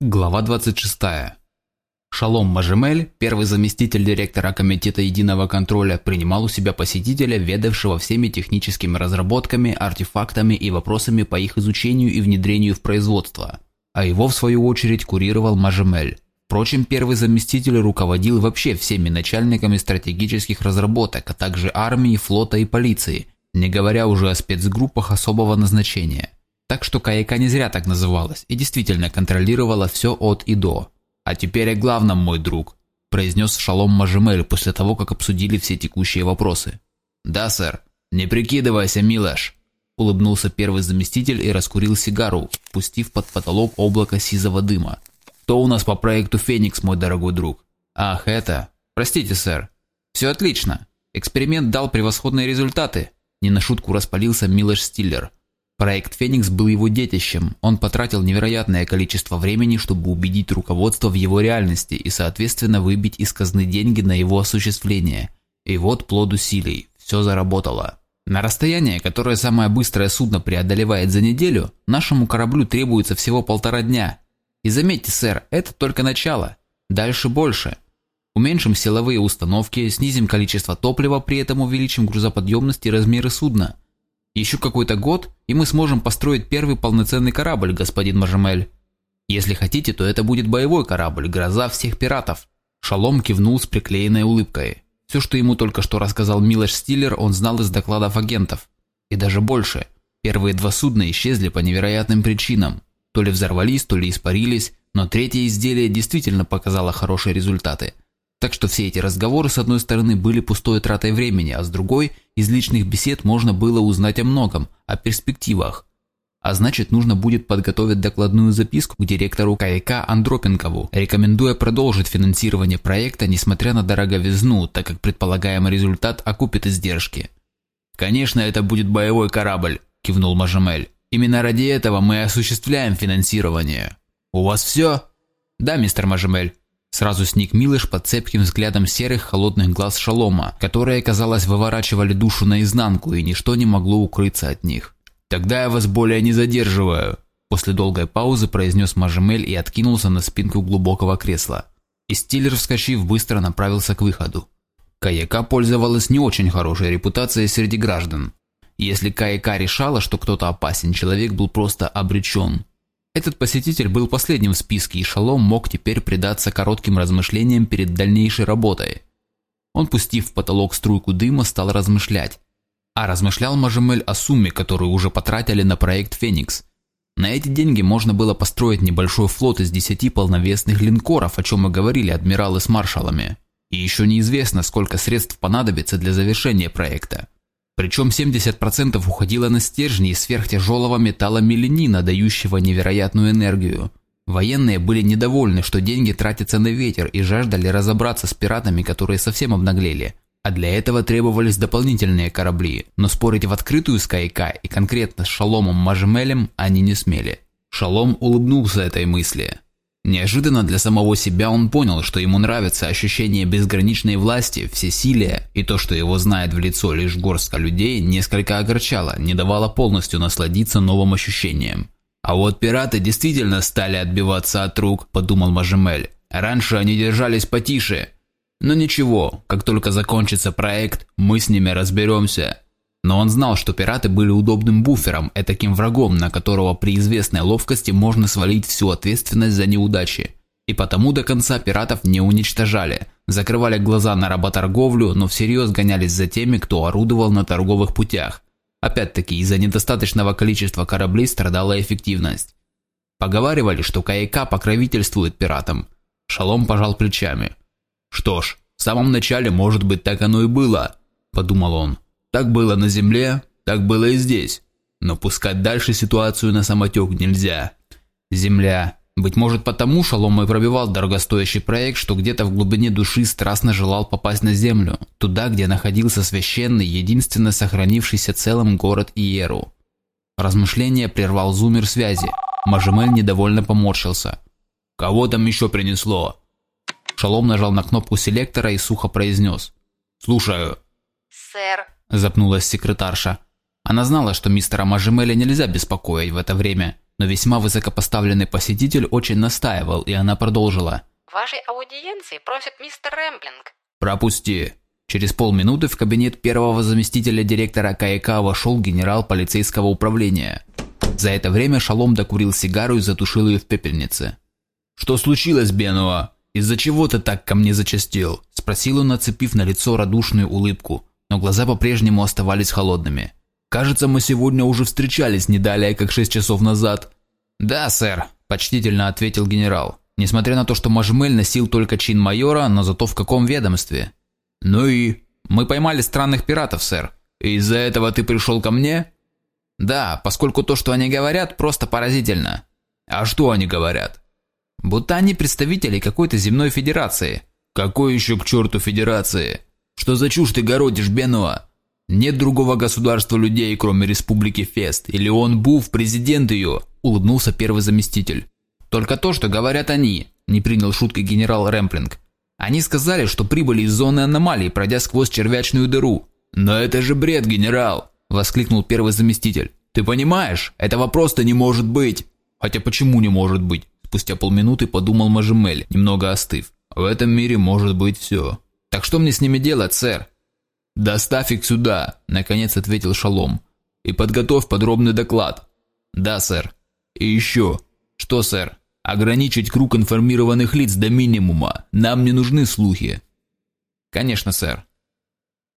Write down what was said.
Глава 26. Шалом Мажемель, первый заместитель директора Комитета единого контроля, принимал у себя посетителя, ведавшего всеми техническими разработками, артефактами и вопросами по их изучению и внедрению в производство. А его, в свою очередь, курировал Мажемель. Впрочем, первый заместитель руководил вообще всеми начальниками стратегических разработок, а также армии, флота и полиции, не говоря уже о спецгруппах особого назначения. Так что Каяка не зря так называлась и действительно контролировала все от и до. «А теперь о главном, мой друг», – произнес Шалом Мажемель после того, как обсудили все текущие вопросы. «Да, сэр. Не прикидывайся, Милош», – улыбнулся первый заместитель и раскурил сигару, пустив под потолок облако сизого дыма. «Кто у нас по проекту «Феникс», мой дорогой друг?» «Ах, это... Простите, сэр. Все отлично. Эксперимент дал превосходные результаты», – не на шутку распалился Милош Стиллер – Проект «Феникс» был его детищем. Он потратил невероятное количество времени, чтобы убедить руководство в его реальности и, соответственно, выбить из казны деньги на его осуществление. И вот плод усилий. Все заработало. На расстояние, которое самое быстрое судно преодолевает за неделю, нашему кораблю требуется всего полтора дня. И заметьте, сэр, это только начало. Дальше больше. Уменьшим силовые установки, снизим количество топлива, при этом увеличим грузоподъемность и размеры судна – еще какой-то год, и мы сможем построить первый полноценный корабль, господин Мажемель. Если хотите, то это будет боевой корабль, гроза всех пиратов». Шалом кивнул с приклеенной улыбкой. Все, что ему только что рассказал Милош Стиллер, он знал из докладов агентов. И даже больше. Первые два судна исчезли по невероятным причинам. То ли взорвались, то ли испарились, но третье изделие действительно показало хорошие результаты – так что все эти разговоры, с одной стороны, были пустой тратой времени, а с другой, из личных бесед можно было узнать о многом, о перспективах. А значит, нужно будет подготовить докладную записку к директору КАИК Андропенкову, рекомендуя продолжить финансирование проекта, несмотря на дороговизну, так как предполагаемый результат окупит издержки. «Конечно, это будет боевой корабль», – кивнул Мажемель. «Именно ради этого мы осуществляем финансирование». «У вас все?» «Да, мистер Мажемель». Сразу сник Милыш под цепким взглядом серых холодных глаз Шалома, которые, казалось, выворачивали душу наизнанку, и ничто не могло укрыться от них. «Тогда я вас более не задерживаю», – после долгой паузы произнес Мажемель и откинулся на спинку глубокого кресла. И Стиллер, вскочив, быстро направился к выходу. Каяка пользовалась не очень хорошей репутацией среди граждан. Если Каяка решала, что кто-то опасен, человек был просто обречен. Этот посетитель был последним в списке, и Шалом мог теперь предаться коротким размышлениям перед дальнейшей работой. Он, пустив в потолок струйку дыма, стал размышлять. А размышлял Мажемель о сумме, которую уже потратили на проект «Феникс». На эти деньги можно было построить небольшой флот из десяти полновесных линкоров, о чем мы говорили адмиралы с маршалами. И еще неизвестно, сколько средств понадобится для завершения проекта. Причем 70% уходило на стержни из сверхтяжелого металла меленина, дающего невероятную энергию. Военные были недовольны, что деньги тратятся на ветер и жаждали разобраться с пиратами, которые совсем обнаглели. А для этого требовались дополнительные корабли, но спорить в открытую с Кайка и конкретно с Шаломом Мажемелем они не смели. Шалом улыбнулся этой мысли. Неожиданно для самого себя он понял, что ему нравится ощущение безграничной власти, всесилия, и то, что его знает в лицо лишь горстка людей, несколько огорчало, не давало полностью насладиться новым ощущением. «А вот пираты действительно стали отбиваться от рук», – подумал Мажемель. «Раньше они держались потише. Но ничего, как только закончится проект, мы с ними разберемся. Но он знал, что пираты были удобным буфером, таким врагом, на которого при известной ловкости можно свалить всю ответственность за неудачи. И потому до конца пиратов не уничтожали, закрывали глаза на работорговлю, но всерьез гонялись за теми, кто орудовал на торговых путях. Опять-таки, из-за недостаточного количества кораблей страдала эффективность. Поговаривали, что КАИК покровительствует пиратам. Шалом пожал плечами. «Что ж, в самом начале, может быть, так оно и было», – подумал он. Так было на Земле, так было и здесь. Но пускать дальше ситуацию на самотек нельзя. Земля. Быть может потому Шалом и пробивал дорогостоящий проект, что где-то в глубине души страстно желал попасть на Землю. Туда, где находился священный, единственно сохранившийся целым город Иеру. Размышление прервал зумер связи. Мажемель недовольно поморщился. «Кого там еще принесло?» Шалом нажал на кнопку селектора и сухо произнес. «Слушаю». «Сэр, – запнулась секретарша. Она знала, что мистера Мажемеля нельзя беспокоить в это время. Но весьма высокопоставленный посетитель очень настаивал, и она продолжила. «Вашей аудиенции просит мистер Рэмблинг». «Пропусти». Через полминуты в кабинет первого заместителя директора КАИК вошел генерал полицейского управления. За это время Шалом докурил сигару и затушил ее в пепельнице. «Что случилось, Бенуа? Из-за чего ты так ко мне зачастил?» – спросил он, нацепив на лицо радушную улыбку, но глаза по-прежнему оставались холодными. «Кажется, мы сегодня уже встречались не далее, как шесть часов назад». «Да, сэр», – почтительно ответил генерал. Несмотря на то, что Мажмель носил только чин майора, но зато в каком ведомстве? «Ну и? Мы поймали странных пиратов, сэр. Из-за этого ты пришел ко мне?» «Да, поскольку то, что они говорят, просто поразительно». «А что они говорят?» «Будто они представители какой-то земной федерации». «Какой еще к черту федерации? Что за чушь ты городишь, Бенуа? Нет другого государства людей, кроме республики Фест, или он Буф, президент ее», – улыбнулся первый заместитель. «Только то, что говорят они», – не принял шутки генерал Рэмплинг. Они сказали, что прибыли из зоны аномалий, пройдя сквозь червячную дыру. «Но это же бред, генерал!» – воскликнул первый заместитель. «Ты понимаешь, этого просто не может быть!» «Хотя почему не может быть?» Спустя полминуты подумал Мажемель, немного остыв. «В этом мире может быть все. Так что мне с ними делать, сэр?» «Доставь их сюда», – наконец ответил Шалом. «И подготовь подробный доклад». «Да, сэр». «И еще». «Что, сэр?» Ограничить круг информированных лиц до минимума. Нам не нужны слухи. Конечно, сэр.